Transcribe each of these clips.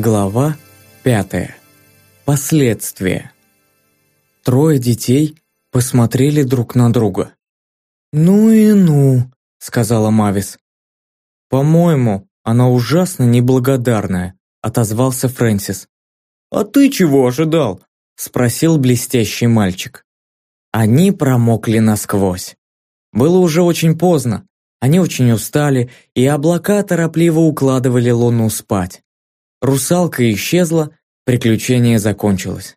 Глава пятая. Последствия. Трое детей посмотрели друг на друга. «Ну и ну», — сказала Мавис. «По-моему, она ужасно неблагодарная», — отозвался Фрэнсис. «А ты чего ожидал?» — спросил блестящий мальчик. Они промокли насквозь. Было уже очень поздно, они очень устали, и облака торопливо укладывали луну спать. Русалка исчезла, приключение закончилось.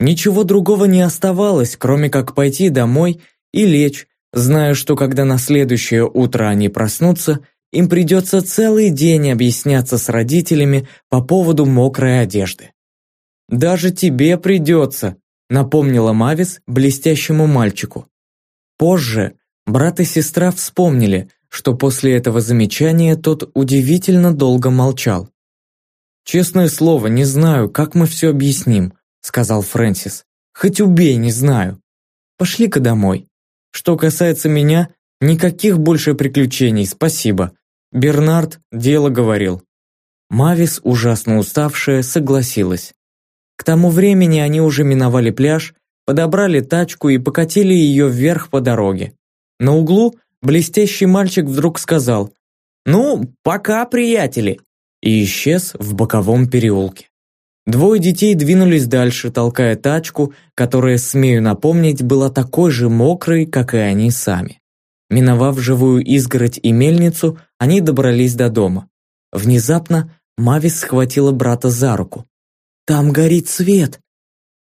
Ничего другого не оставалось, кроме как пойти домой и лечь, зная, что когда на следующее утро они проснутся, им придется целый день объясняться с родителями по поводу мокрой одежды. «Даже тебе придется», — напомнила Мавис блестящему мальчику. Позже брат и сестра вспомнили, что после этого замечания тот удивительно долго молчал. «Честное слово, не знаю, как мы все объясним», сказал Фрэнсис. «Хоть убей, не знаю. Пошли-ка домой. Что касается меня, никаких больше приключений, спасибо. Бернард дело говорил». Мавис, ужасно уставшая, согласилась. К тому времени они уже миновали пляж, подобрали тачку и покатили ее вверх по дороге. На углу блестящий мальчик вдруг сказал «Ну, пока, приятели!» И исчез в боковом переулке. Двое детей двинулись дальше, толкая тачку, которая, смею напомнить, была такой же мокрой, как и они сами. Миновав живую изгородь и мельницу, они добрались до дома. Внезапно Мавис схватила брата за руку. «Там горит свет!»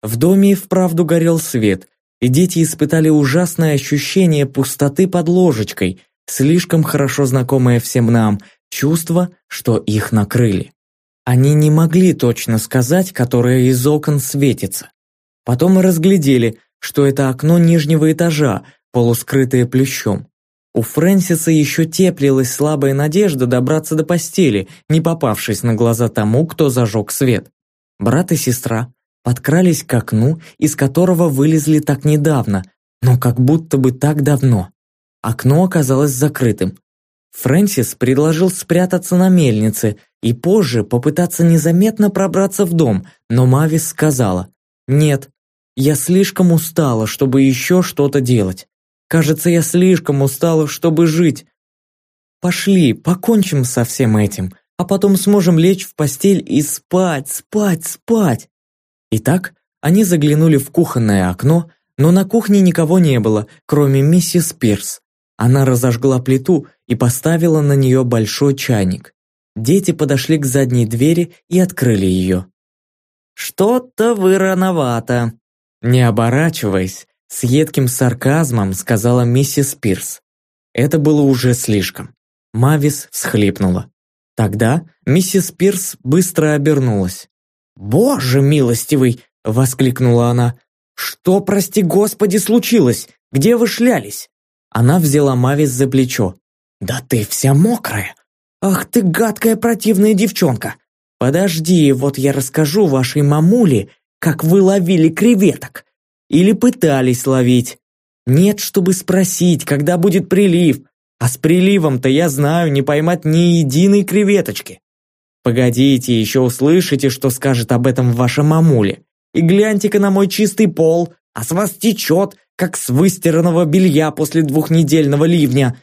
В доме и вправду горел свет, и дети испытали ужасное ощущение пустоты под ложечкой, слишком хорошо знакомое всем нам – чувство, что их накрыли. Они не могли точно сказать, которое из окон светится. Потом разглядели, что это окно нижнего этажа, полускрытое плющом. У Фрэнсиса еще теплилась слабая надежда добраться до постели, не попавшись на глаза тому, кто зажег свет. Брат и сестра подкрались к окну, из которого вылезли так недавно, но как будто бы так давно. Окно оказалось закрытым. Фрэнсис предложил спрятаться на мельнице и позже попытаться незаметно пробраться в дом, но Мавис сказала «Нет, я слишком устала, чтобы еще что-то делать. Кажется, я слишком устала, чтобы жить. Пошли, покончим со всем этим, а потом сможем лечь в постель и спать, спать, спать». Итак, они заглянули в кухонное окно, но на кухне никого не было, кроме миссис Пирс. Она разожгла плиту и поставила на нее большой чайник. Дети подошли к задней двери и открыли ее. «Что-то вы рановато», не оборачиваясь, с едким сарказмом сказала миссис Пирс. Это было уже слишком. Мавис всхлипнула. Тогда миссис Пирс быстро обернулась. «Боже милостивый!» — воскликнула она. «Что, прости господи, случилось? Где вы шлялись?» Она взяла Мавис за плечо. «Да ты вся мокрая! Ах ты гадкая противная девчонка! Подожди, вот я расскажу вашей мамуле, как вы ловили креветок. Или пытались ловить. Нет, чтобы спросить, когда будет прилив. А с приливом-то я знаю не поймать ни единой креветочки. Погодите, еще услышите, что скажет об этом ваша мамуля. И гляньте-ка на мой чистый пол, а с вас течет, как с выстиранного белья после двухнедельного ливня».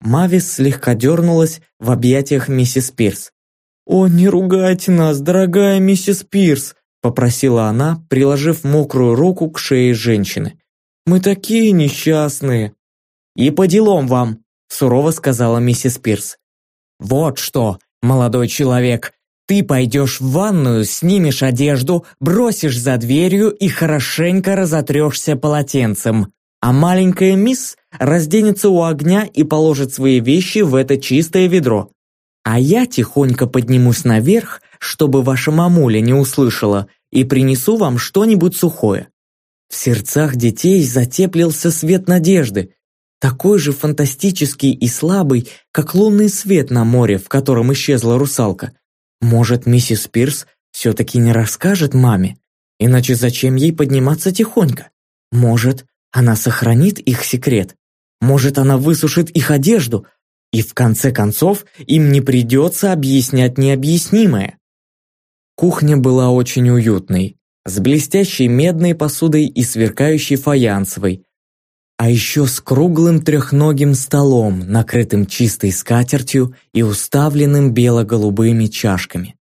Мавис слегка дернулась в объятиях миссис Пирс. «О, не ругайте нас, дорогая миссис Пирс!» попросила она, приложив мокрую руку к шее женщины. «Мы такие несчастные!» «И по делам вам!» сурово сказала миссис Пирс. «Вот что, молодой человек, ты пойдешь в ванную, снимешь одежду, бросишь за дверью и хорошенько разотрешься полотенцем. А маленькая мисс разденется у огня и положит свои вещи в это чистое ведро. А я тихонько поднимусь наверх, чтобы ваша мамуля не услышала, и принесу вам что-нибудь сухое». В сердцах детей затеплился свет надежды, такой же фантастический и слабый, как лунный свет на море, в котором исчезла русалка. Может, миссис Пирс все-таки не расскажет маме? Иначе зачем ей подниматься тихонько? Может, она сохранит их секрет? Может, она высушит их одежду? И в конце концов, им не придется объяснять необъяснимое. Кухня была очень уютной, с блестящей медной посудой и сверкающей фаянсовой, а еще с круглым трехногим столом, накрытым чистой скатертью и уставленным бело-голубыми чашками.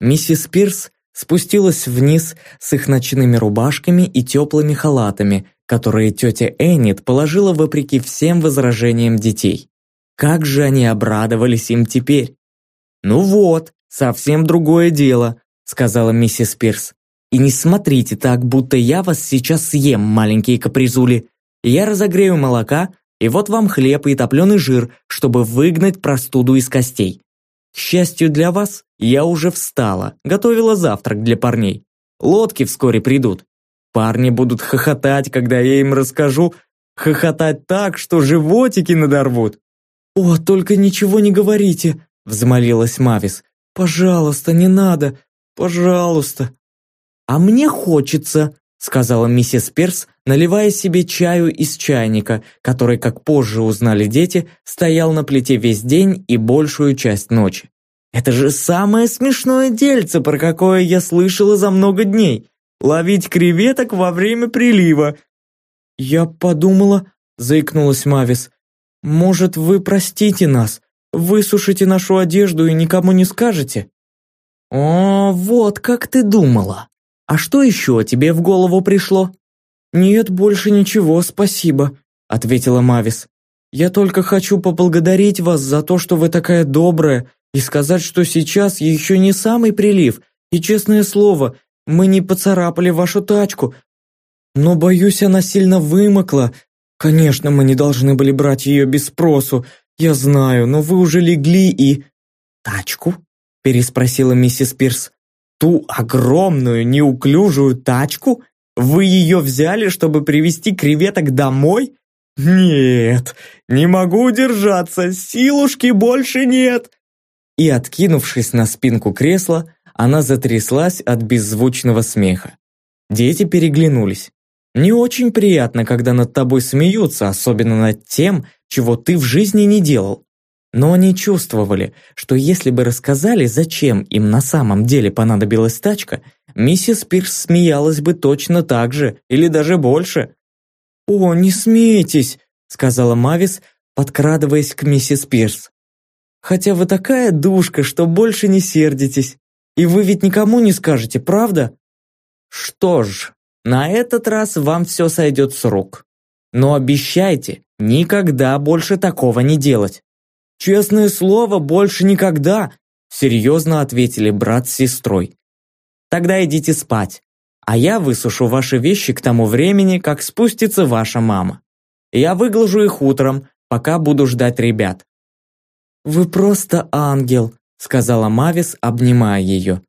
Миссис Пирс спустилась вниз с их ночными рубашками и теплыми халатами, которые тетя Эннет положила вопреки всем возражениям детей. Как же они обрадовались им теперь! «Ну вот, совсем другое дело», — сказала миссис Пирс. «И не смотрите так, будто я вас сейчас съем, маленькие капризули. Я разогрею молока, и вот вам хлеб и топленый жир, чтобы выгнать простуду из костей. К счастью для вас, я уже встала, готовила завтрак для парней. Лодки вскоре придут. Парни будут хохотать, когда я им расскажу, хохотать так, что животики надорвут. «О, только ничего не говорите», — взмолилась Мавис. «Пожалуйста, не надо, пожалуйста». «А мне хочется», сказала миссис Перс, наливая себе чаю из чайника, который, как позже узнали дети, стоял на плите весь день и большую часть ночи. «Это же самое смешное дельце, про какое я слышала за много дней. Ловить креветок во время прилива». «Я подумала», — заикнулась Мавис, «может, вы простите нас, высушите нашу одежду и никому не скажете?» «О, вот как ты думала!» «А что еще тебе в голову пришло?» «Нет, больше ничего, спасибо», — ответила Мавис. «Я только хочу поблагодарить вас за то, что вы такая добрая, и сказать, что сейчас еще не самый прилив, и, честное слово, мы не поцарапали вашу тачку. Но, боюсь, она сильно вымокла. Конечно, мы не должны были брать ее без спросу, я знаю, но вы уже легли и...» «Тачку?» – переспросила миссис Пирс. Ту огромную неуклюжую тачку? Вы ее взяли, чтобы привезти креветок домой? Нет, не могу удержаться, силушки больше нет. И откинувшись на спинку кресла, она затряслась от беззвучного смеха. Дети переглянулись. Не очень приятно, когда над тобой смеются, особенно над тем, чего ты в жизни не делал. Но они чувствовали, что если бы рассказали, зачем им на самом деле понадобилась тачка, миссис Пирс смеялась бы точно так же или даже больше. «О, не смейтесь», — сказала Мавис, подкрадываясь к миссис Пирс. «Хотя вы такая душка, что больше не сердитесь. И вы ведь никому не скажете, правда?» «Что ж, на этот раз вам все сойдет с рук. Но обещайте никогда больше такого не делать». «Честное слово, больше никогда!» Серьезно ответили брат с сестрой. «Тогда идите спать, а я высушу ваши вещи к тому времени, как спустится ваша мама. Я выглажу их утром, пока буду ждать ребят». «Вы просто ангел», — сказала Мавис, обнимая ее.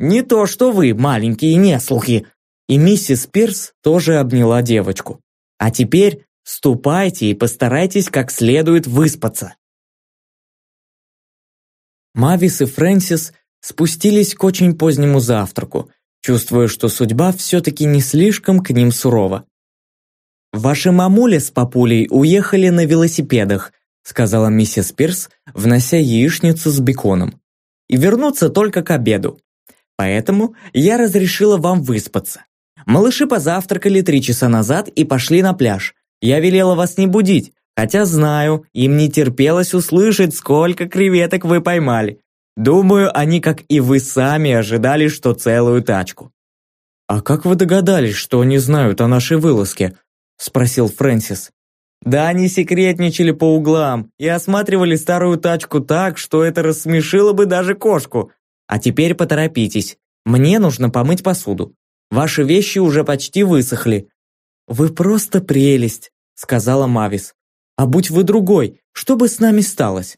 «Не то, что вы, маленькие неслухи!» И миссис Пирс тоже обняла девочку. «А теперь ступайте и постарайтесь как следует выспаться». Мавис и Фрэнсис спустились к очень позднему завтраку, чувствуя, что судьба все-таки не слишком к ним сурова. «Ваши мамуля с папулей уехали на велосипедах», сказала миссис Пирс, внося яичницу с беконом. «И вернуться только к обеду. Поэтому я разрешила вам выспаться. Малыши позавтракали три часа назад и пошли на пляж. Я велела вас не будить, Хотя знаю, им не терпелось услышать, сколько креветок вы поймали. Думаю, они, как и вы сами, ожидали, что целую тачку». «А как вы догадались, что они знают о нашей вылазке?» – спросил Фрэнсис. «Да они секретничали по углам и осматривали старую тачку так, что это рассмешило бы даже кошку. А теперь поторопитесь, мне нужно помыть посуду. Ваши вещи уже почти высохли». «Вы просто прелесть», – сказала Мавис. А будь вы другой, что бы с нами сталось?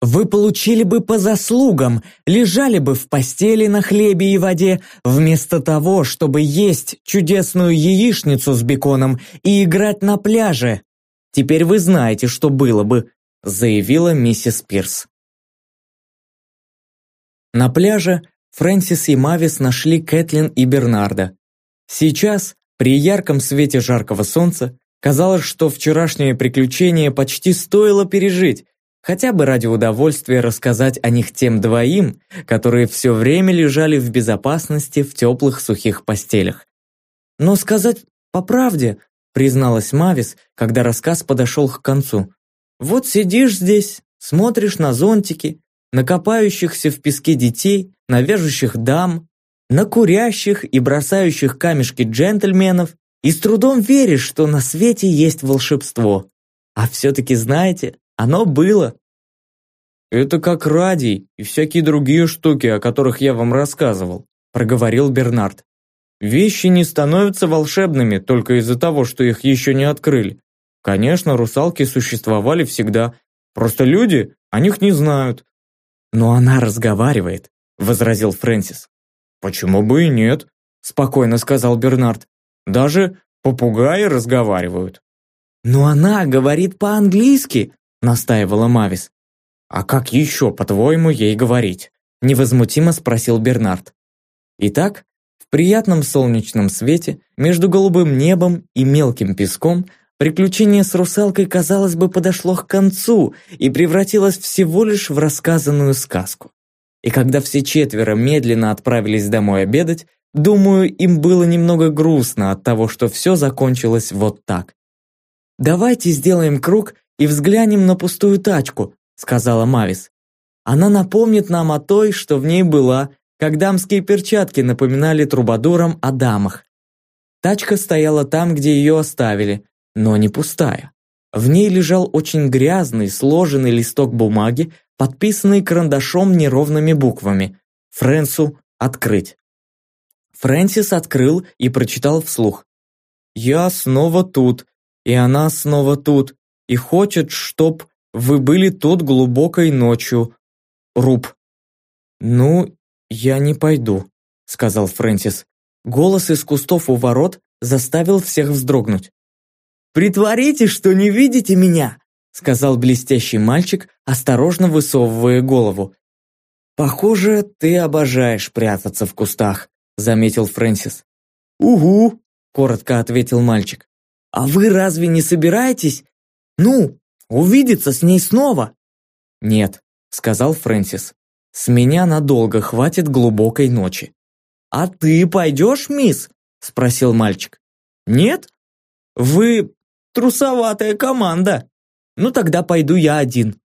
Вы получили бы по заслугам, лежали бы в постели на хлебе и воде, вместо того, чтобы есть чудесную яичницу с беконом и играть на пляже. Теперь вы знаете, что было бы, заявила миссис Пирс. На пляже Фрэнсис и Мавис нашли Кэтлин и Бернарда. Сейчас, при ярком свете жаркого солнца, Казалось, что вчерашнее приключение почти стоило пережить, хотя бы ради удовольствия рассказать о них тем двоим, которые все время лежали в безопасности в теплых сухих постелях. Но сказать по правде, призналась Мавис, когда рассказ подошел к концу. Вот сидишь здесь, смотришь на зонтики, на копающихся в песке детей, на вяжущих дам, на курящих и бросающих камешки джентльменов, и с трудом веришь, что на свете есть волшебство. А все-таки, знаете, оно было. «Это как радий и всякие другие штуки, о которых я вам рассказывал», проговорил Бернард. «Вещи не становятся волшебными только из-за того, что их еще не открыли. Конечно, русалки существовали всегда, просто люди о них не знают». «Но она разговаривает», возразил Фрэнсис. «Почему бы и нет?» спокойно сказал Бернард. «Даже попугаи разговаривают». «Но она говорит по-английски», настаивала Мавис. «А как еще, по-твоему, ей говорить?» невозмутимо спросил Бернард. Итак, в приятном солнечном свете, между голубым небом и мелким песком, приключение с русалкой, казалось бы, подошло к концу и превратилось всего лишь в рассказанную сказку. И когда все четверо медленно отправились домой обедать, думаю, им было немного грустно от того, что все закончилось вот так. «Давайте сделаем круг и взглянем на пустую тачку», сказала Мавис. «Она напомнит нам о той, что в ней была, как дамские перчатки напоминали трубадурам о дамах. Тачка стояла там, где ее оставили, но не пустая. В ней лежал очень грязный, сложенный листок бумаги, подписанный карандашом неровными буквами. Фрэнсу открыть. Фрэнсис открыл и прочитал вслух. «Я снова тут, и она снова тут, и хочет, чтоб вы были тут глубокой ночью. Руб». «Ну, я не пойду», — сказал Фрэнсис. Голос из кустов у ворот заставил всех вздрогнуть. «Притворите, что не видите меня!» сказал блестящий мальчик, осторожно высовывая голову. «Похоже, ты обожаешь прятаться в кустах», заметил Фрэнсис. «Угу», коротко ответил мальчик. «А вы разве не собираетесь? Ну, увидеться с ней снова?» «Нет», сказал Фрэнсис. «С меня надолго хватит глубокой ночи». «А ты пойдешь, мисс?» спросил мальчик. «Нет? Вы трусоватая команда!» Ну тогда пойду я один».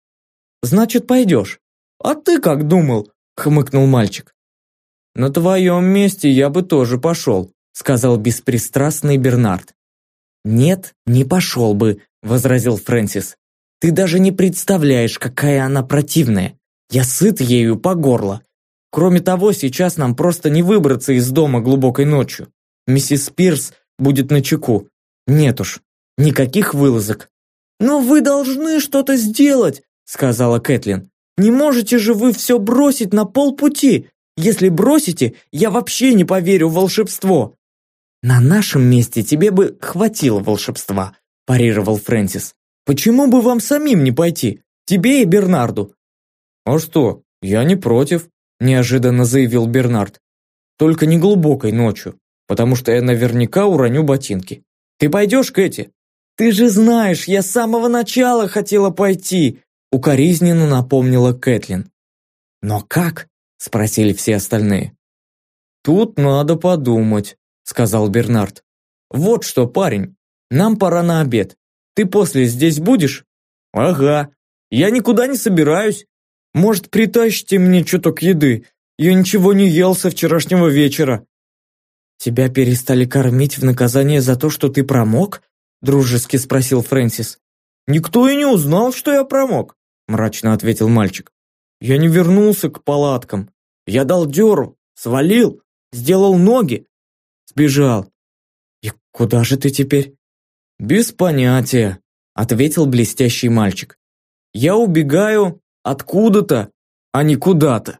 «Значит, пойдешь». «А ты как думал?» – хмыкнул мальчик. «На твоем месте я бы тоже пошел», – сказал беспристрастный Бернард. «Нет, не пошел бы», – возразил Фрэнсис. «Ты даже не представляешь, какая она противная. Я сыт ею по горло. Кроме того, сейчас нам просто не выбраться из дома глубокой ночью. Миссис Пирс будет на чеку. Нет уж, никаких вылазок. «Но вы должны что-то сделать», — сказала Кэтлин. «Не можете же вы все бросить на полпути? Если бросите, я вообще не поверю в волшебство». «На нашем месте тебе бы хватило волшебства», – парировал Фрэнсис. «Почему бы вам самим не пойти? Тебе и Бернарду». «А что, я не против», – неожиданно заявил Бернард. «Только не глубокой ночью, потому что я наверняка уроню ботинки. Ты пойдешь, Кэти?» «Ты же знаешь, я с самого начала хотела пойти!» Укоризненно напомнила Кэтлин. «Но как?» – спросили все остальные. «Тут надо подумать», – сказал Бернард. «Вот что, парень, нам пора на обед. Ты после здесь будешь?» «Ага. Я никуда не собираюсь. Может, притащите мне чуток еды? Я ничего не ел со вчерашнего вечера». «Тебя перестали кормить в наказание за то, что ты промок?» дружески спросил Фрэнсис. «Никто и не узнал, что я промок», мрачно ответил мальчик. «Я не вернулся к палаткам. Я дал дёру, свалил, сделал ноги, сбежал. И куда же ты теперь?» «Без понятия», ответил блестящий мальчик. «Я убегаю откуда-то, а не куда-то».